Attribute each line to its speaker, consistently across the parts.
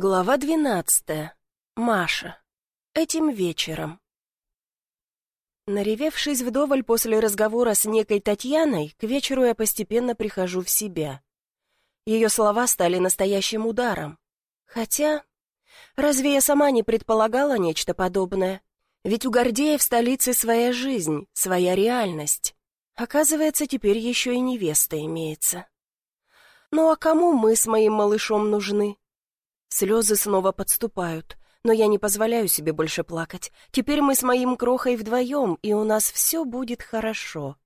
Speaker 1: Глава двенадцатая. Маша. Этим вечером. Наревевшись вдоволь после разговора с некой Татьяной, к вечеру я постепенно прихожу в себя. Ее слова стали настоящим ударом. Хотя, разве я сама не предполагала нечто подобное? Ведь у Гордея в столице своя жизнь, своя реальность. Оказывается, теперь еще и невеста имеется. Ну а кому мы с моим малышом нужны? Слезы снова подступают, но я не позволяю себе больше плакать. Теперь мы с моим крохой вдвоем, и у нас все будет хорошо.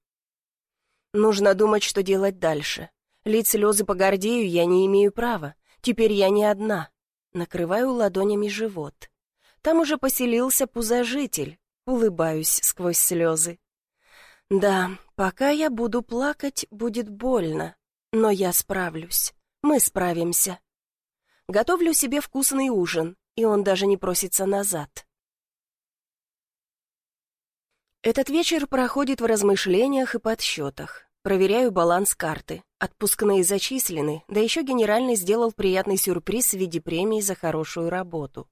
Speaker 1: Нужно думать, что делать дальше. Лить слезы по Гордею я не имею права. Теперь я не одна. Накрываю ладонями живот. Там уже поселился пузожитель. Улыбаюсь сквозь слезы. Да, пока я буду плакать, будет больно. Но я справлюсь. Мы справимся. Готовлю себе вкусный ужин, и он даже не просится назад. Этот вечер проходит в размышлениях и подсчетах. Проверяю баланс карты. Отпускные зачислены, да еще генеральный сделал приятный сюрприз в виде премии за хорошую работу.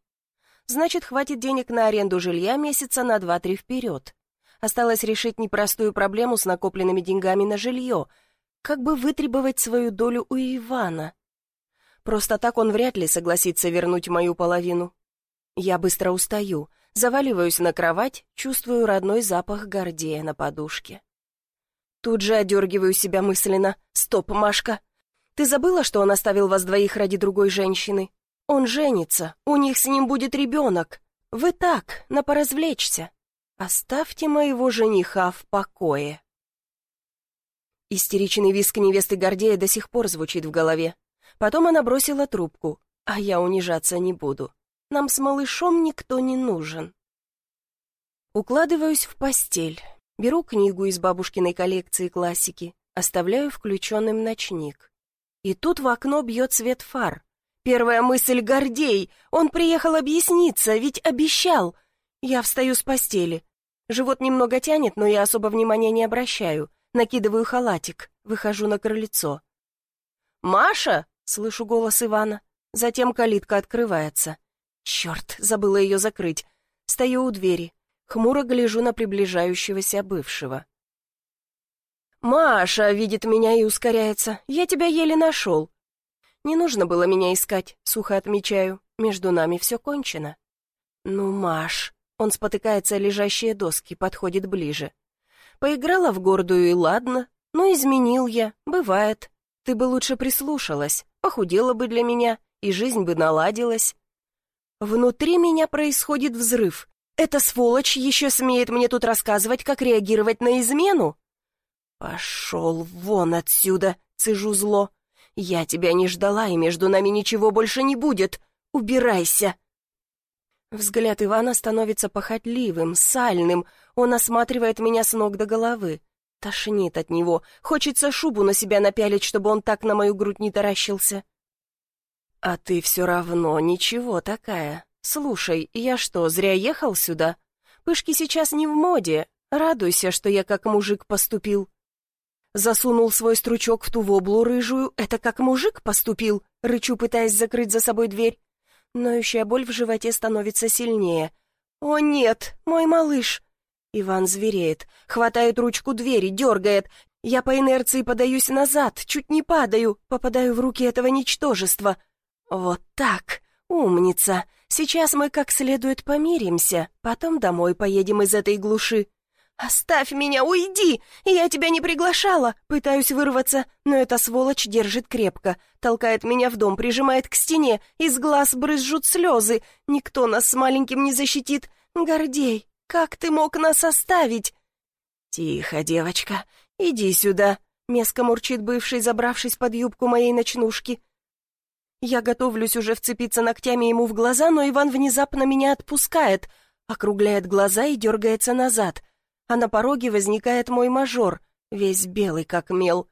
Speaker 1: Значит, хватит денег на аренду жилья месяца на два-три вперед. Осталось решить непростую проблему с накопленными деньгами на жилье. Как бы вытребовать свою долю у Ивана? Просто так он вряд ли согласится вернуть мою половину. Я быстро устаю, заваливаюсь на кровать, чувствую родной запах Гордея на подушке. Тут же одергиваю себя мысленно. «Стоп, Машка! Ты забыла, что он оставил вас двоих ради другой женщины? Он женится, у них с ним будет ребенок. Вы так, на поразвлечься. Оставьте моего жениха в покое». Истеричный виск невесты Гордея до сих пор звучит в голове. Потом она бросила трубку, а я унижаться не буду. Нам с малышом никто не нужен. Укладываюсь в постель, беру книгу из бабушкиной коллекции классики, оставляю включенным ночник. И тут в окно бьет свет фар. Первая мысль — Гордей! Он приехал объясниться, ведь обещал! Я встаю с постели. Живот немного тянет, но я особо внимания не обращаю. Накидываю халатик, выхожу на крыльцо. «Маша!» Слышу голос Ивана. Затем калитка открывается. Черт, забыла ее закрыть. Стою у двери. Хмуро гляжу на приближающегося бывшего. «Маша видит меня и ускоряется. Я тебя еле нашел». «Не нужно было меня искать», — сухо отмечаю. «Между нами все кончено». «Ну, Маш...» Он спотыкается о лежащие доски, подходит ближе. «Поиграла в гордую и ладно. Ну, изменил я. Бывает. Ты бы лучше прислушалась похудела бы для меня, и жизнь бы наладилась. Внутри меня происходит взрыв. Эта сволочь еще смеет мне тут рассказывать, как реагировать на измену? Пошел вон отсюда, цежу зло. Я тебя не ждала, и между нами ничего больше не будет. Убирайся. Взгляд Ивана становится похотливым, сальным. Он осматривает меня с ног до головы. Тошнит от него. Хочется шубу на себя напялить, чтобы он так на мою грудь не таращился. А ты все равно ничего такая. Слушай, я что, зря ехал сюда? Пышки сейчас не в моде. Радуйся, что я как мужик поступил. Засунул свой стручок в ту воблу рыжую. Это как мужик поступил? Рычу, пытаясь закрыть за собой дверь. Ноющая боль в животе становится сильнее. «О нет, мой малыш!» Иван звереет, хватает ручку двери, дергает. Я по инерции подаюсь назад, чуть не падаю, попадаю в руки этого ничтожества. Вот так, умница. Сейчас мы как следует помиримся, потом домой поедем из этой глуши. «Оставь меня, уйди! Я тебя не приглашала!» Пытаюсь вырваться, но эта сволочь держит крепко. Толкает меня в дом, прижимает к стене, из глаз брызжут слезы. Никто нас с маленьким не защитит. Гордей, как ты мог нас оставить?» «Тихо, девочка, иди сюда», — меско мурчит бывший, забравшись под юбку моей ночнушки. Я готовлюсь уже вцепиться ногтями ему в глаза, но Иван внезапно меня отпускает, округляет глаза и дергается назад. А на пороге возникает мой мажор, весь белый как мел.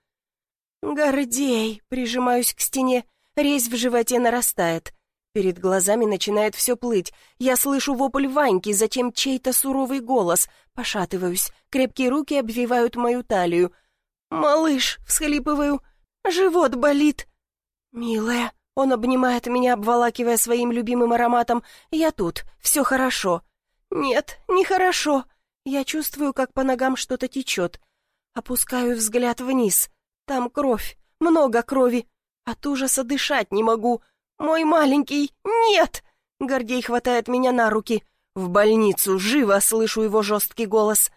Speaker 1: «Гордей!» — прижимаюсь к стене, резь в животе нарастает. Перед глазами начинает все плыть. Я слышу вопль Ваньки, затем чей-то суровый голос. Пошатываюсь. Крепкие руки обвивают мою талию. «Малыш!» — всхлипываю. «Живот болит!» «Милая!» — Он обнимает меня, обволакивая своим любимым ароматом. Я тут, все хорошо. Нет, нехорошо. Я чувствую, как по ногам что-то течет. Опускаю взгляд вниз. Там кровь, много крови. От ужаса дышать не могу. Мой маленький, нет! Гордей хватает меня на руки. В больницу, живо, слышу его жесткий голос.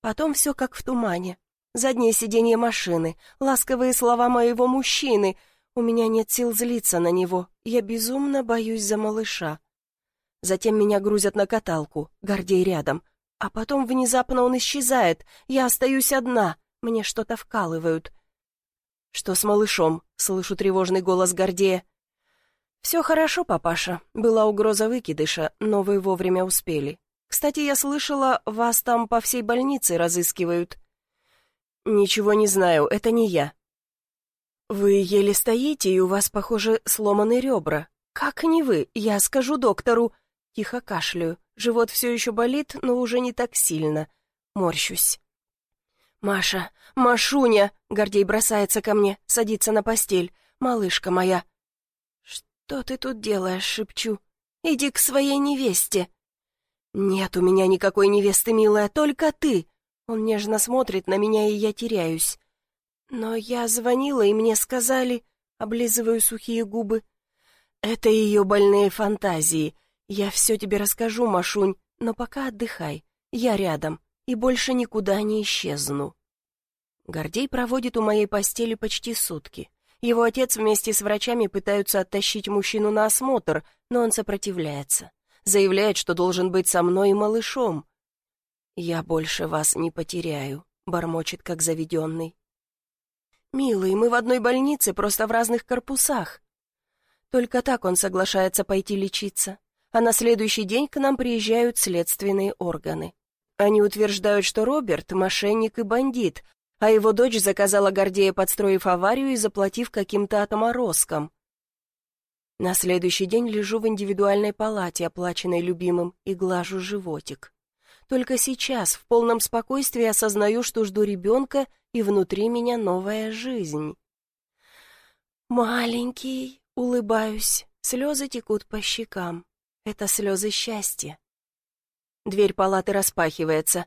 Speaker 1: Потом все как в тумане. Заднее сиденье машины, ласковые слова моего мужчины. У меня нет сил злиться на него. Я безумно боюсь за малыша. Затем меня грузят на каталку, Гордей рядом. А потом внезапно он исчезает. Я остаюсь одна. Мне что-то вкалывают. «Что с малышом?» — слышу тревожный голос Гордея. «Все хорошо, папаша. Была угроза выкидыша, но вы вовремя успели. Кстати, я слышала, вас там по всей больнице разыскивают». «Ничего не знаю, это не я». «Вы еле стоите, и у вас, похоже, сломаны ребра. Как не вы? Я скажу доктору». Тихо кашляю. Живот все еще болит, но уже не так сильно. Морщусь. «Маша! Машуня!» Гордей бросается ко мне, садится на постель. «Малышка моя!» «Что ты тут делаешь?» — шепчу. «Иди к своей невесте!» «Нет у меня никакой невесты, милая, только ты!» Он нежно смотрит на меня, и я теряюсь. Но я звонила, и мне сказали... Облизываю сухие губы. Это ее больные фантазии. Я все тебе расскажу, Машунь, но пока отдыхай. Я рядом и больше никуда не исчезну. Гордей проводит у моей постели почти сутки. Его отец вместе с врачами пытаются оттащить мужчину на осмотр, но он сопротивляется. Заявляет, что должен быть со мной и малышом. «Я больше вас не потеряю», — бормочет, как заведенный. «Милый, мы в одной больнице, просто в разных корпусах». Только так он соглашается пойти лечиться. А на следующий день к нам приезжают следственные органы. Они утверждают, что Роберт — мошенник и бандит, а его дочь заказала Гордея, подстроив аварию и заплатив каким-то отморозкам. На следующий день лежу в индивидуальной палате, оплаченной любимым, и глажу животик. Только сейчас, в полном спокойствии, осознаю, что жду ребенка, и внутри меня новая жизнь. «Маленький», — улыбаюсь, слезы текут по щекам. Это слезы счастья. Дверь палаты распахивается.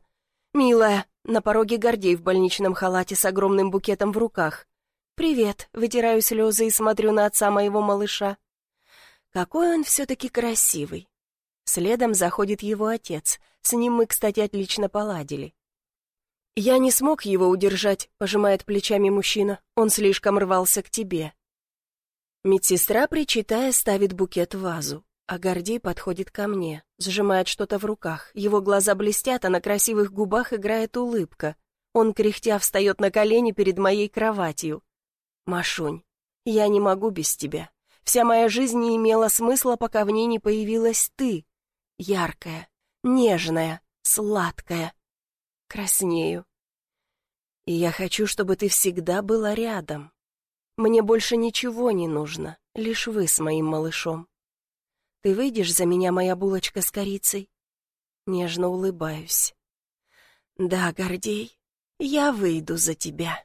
Speaker 1: «Милая!» — на пороге Гордей в больничном халате с огромным букетом в руках. «Привет!» — вытираю слезы и смотрю на отца моего малыша. Какой он все-таки красивый. Следом заходит его отец. С ним мы, кстати, отлично поладили. «Я не смог его удержать», — пожимает плечами мужчина. «Он слишком рвался к тебе». Медсестра, причитая, ставит букет в вазу, а Гордей подходит ко мне, сжимает что-то в руках. Его глаза блестят, а на красивых губах играет улыбка. Он, кряхтя, встает на колени перед моей кроватью. «Машунь, я не могу без тебя. Вся моя жизнь не имела смысла, пока в ней не появилась ты. Яркая, нежная, сладкая. Краснею. И я хочу, чтобы ты всегда была рядом. Мне больше ничего не нужно, лишь вы с моим малышом. Ты выйдешь за меня, моя булочка с корицей?» Нежно улыбаюсь. «Да, Гордей, я выйду за тебя».